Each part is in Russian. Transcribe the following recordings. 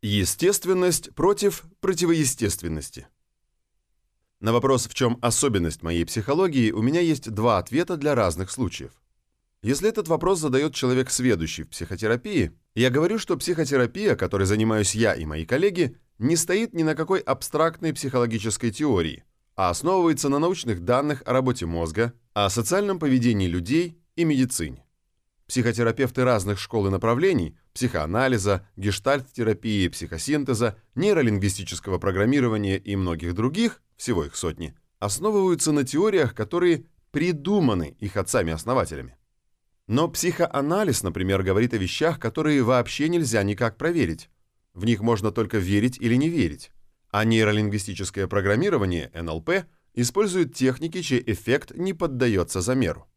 Естественность против противоестественности. На вопрос, в чем особенность моей психологии, у меня есть два ответа для разных случаев. Если этот вопрос задает человек, сведущий в психотерапии, я говорю, что психотерапия, которой занимаюсь я и мои коллеги, не стоит ни на какой абстрактной психологической теории, а основывается на научных данных о работе мозга, о социальном поведении людей и медицине. Психотерапевты разных школ и направлений – психоанализа, гештальт-терапии, психосинтеза, нейролингвистического программирования и многих других, всего их сотни, основываются на теориях, которые придуманы их отцами-основателями. Но психоанализ, например, говорит о вещах, которые вообще нельзя никак проверить. В них можно только верить или не верить. А нейролингвистическое программирование, НЛП, использует техники, чей эффект не поддается замеру.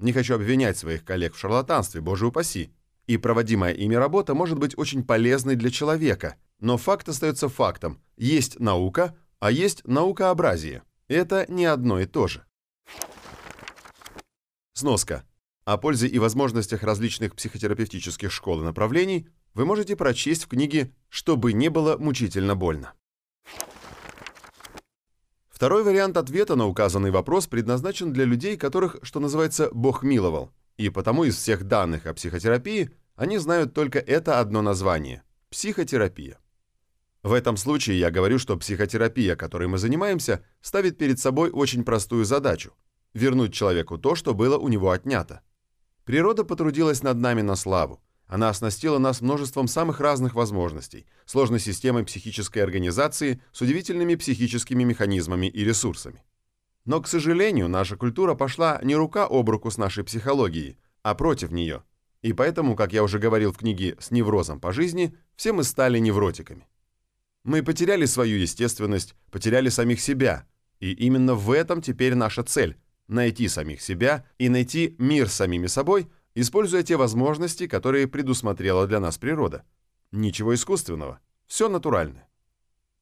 Не хочу обвинять своих коллег в шарлатанстве, боже упаси. И проводимая ими работа может быть очень полезной для человека, но факт остается фактом. Есть наука, а есть наукообразие. Это не одно и то же. Сноска. О пользе и возможностях различных психотерапевтических школ и направлений вы можете прочесть в книге «Чтобы не было мучительно больно». Второй вариант ответа на указанный вопрос предназначен для людей, которых, что называется, Бог миловал, и потому из всех данных о психотерапии они знают только это одно название – психотерапия. В этом случае я говорю, что психотерапия, которой мы занимаемся, ставит перед собой очень простую задачу – вернуть человеку то, что было у него отнято. Природа потрудилась над нами на славу. Она оснастила нас множеством самых разных возможностей, сложной системой психической организации с удивительными психическими механизмами и ресурсами. Но, к сожалению, наша культура пошла не рука об руку с нашей психологией, а против нее. И поэтому, как я уже говорил в книге «С неврозом по жизни», все мы стали невротиками. Мы потеряли свою естественность, потеряли самих себя. И именно в этом теперь наша цель – найти самих себя и найти мир с самими собой – используя те возможности, которые предусмотрела для нас природа. Ничего искусственного, все натуральное.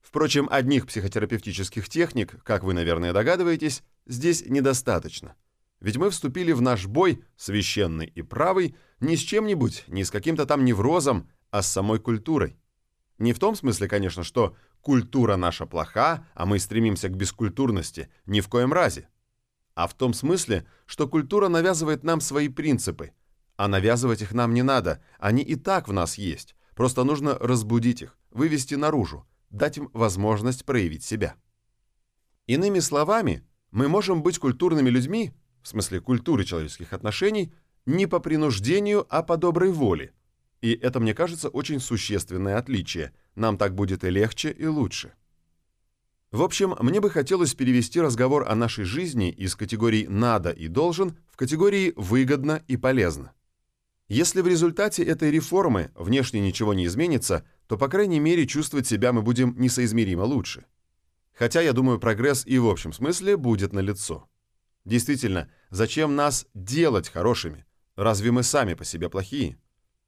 Впрочем, одних психотерапевтических техник, как вы, наверное, догадываетесь, здесь недостаточно. Ведь мы вступили в наш бой, священный и правый, не с чем-нибудь, не с каким-то там неврозом, а с самой культурой. Не в том смысле, конечно, что культура наша плоха, а мы стремимся к бескультурности, ни в коем разе. А в том смысле, что культура навязывает нам свои принципы, а навязывать их нам не надо, они и так в нас есть. Просто нужно разбудить их, вывести наружу, дать им возможность проявить себя. Иными словами, мы можем быть культурными людьми, в смысле культуры человеческих отношений, не по принуждению, а по доброй воле. И это, мне кажется, очень существенное отличие. Нам так будет и легче, и лучше. В общем, мне бы хотелось перевести разговор о нашей жизни из категории «надо» и «должен» в категории «выгодно» и «полезно». Если в результате этой реформы внешне ничего не изменится, то, по крайней мере, чувствовать себя мы будем несоизмеримо лучше. Хотя, я думаю, прогресс и в общем смысле будет налицо. Действительно, зачем нас делать хорошими? Разве мы сами по себе плохие?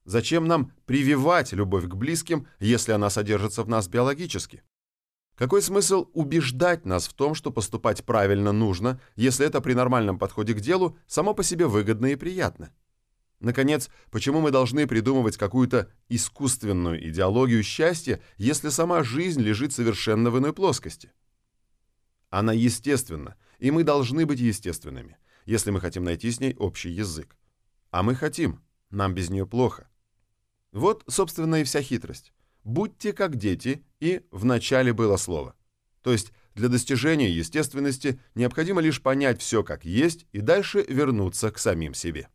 Зачем нам прививать любовь к близким, если она содержится в нас биологически? Какой смысл убеждать нас в том, что поступать правильно нужно, если это при нормальном подходе к делу само по себе выгодно и приятно? Наконец, почему мы должны придумывать какую-то искусственную идеологию счастья, если сама жизнь лежит совершенно в иной плоскости? Она естественна, и мы должны быть естественными, если мы хотим найти с ней общий язык. А мы хотим, нам без нее плохо. Вот, собственно, и вся хитрость. Будьте как дети, и в начале было слово. То есть для достижения естественности необходимо лишь понять все как есть и дальше вернуться к самим себе.